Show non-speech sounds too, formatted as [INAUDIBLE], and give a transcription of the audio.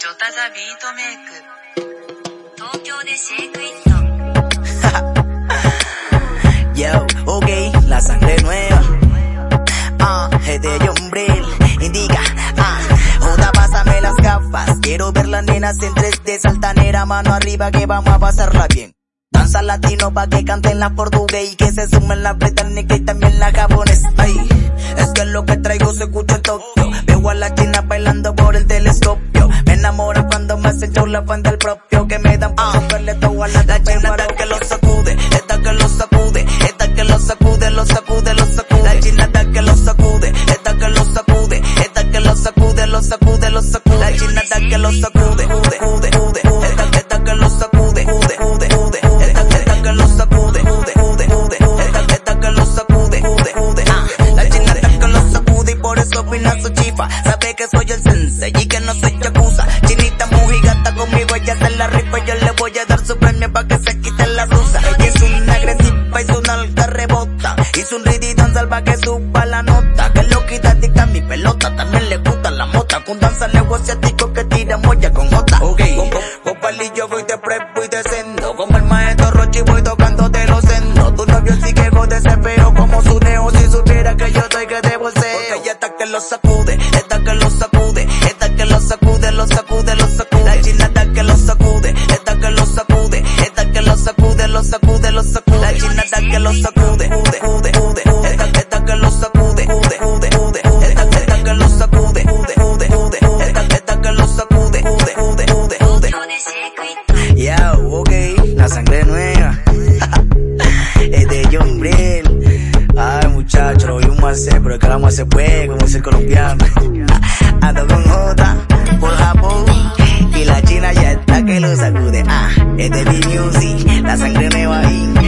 ジョタザビートメイク東京でシェイクイット [LAUGHS] Yo, ok, la sangre nueva. Ah, es de John Brill. Indica, ah, Joda, pásame las gafas. Quiero ver las nenas en 3D saltanera, mano arriba que vamos a pasarla bien. Danza latino pa' que canten la portugués y que se sumen la británica y también la japonés. Ay, es que lo que traigo se escucha en Tokio. Veo a la china bailando por el telescopio. La fan del propio que me dan todo a la La china da que lo sacude, esta que lo sacude, esta que lo sacude, lo sacude, lo sacude. La china da que lo sacude, esta que lo sacude, esta que lo sacude, lo sacude, lo sacude. La china da que lo sacude, ude, ude, ude, esta, esta que lo sacude, esta, esta que lo sacude, ude, ude, ude, esta, esta que lo sacude. Ah, la china que lo sacude y por eso opina su chifa. Sabe que soy el su premio pa' que se quite la blusa. Ella es una agresiva y su nalga rebota. Hizo un rididón salva que suba la nota. Que lo quita tica mi pelota, también le gusta la mota. Con danza lego asiático que tira molla con jota. Ok, con, con, con palillo voy de prep, voy de sendo. Como el maestro Rochi voy tocando de los sendos. Tu novio sí que de ese feo como su neo. Si supiera que yo soy que debo ser. Porque ella está que lo sacude, ser, pero el caramba se puede, como el colombiano. [LAUGHS] Ando con J por Japón. Y la china ya está que lo sacude. Ah, es de B-Music, la sangre nueva. Brrr.